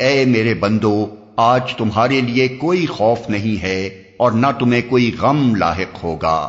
اے میرے بندو، آج تمہارے لیے کوئی خوف نہیں ہے اور نہ تمہیں کوئی غم لاحق ہوگا۔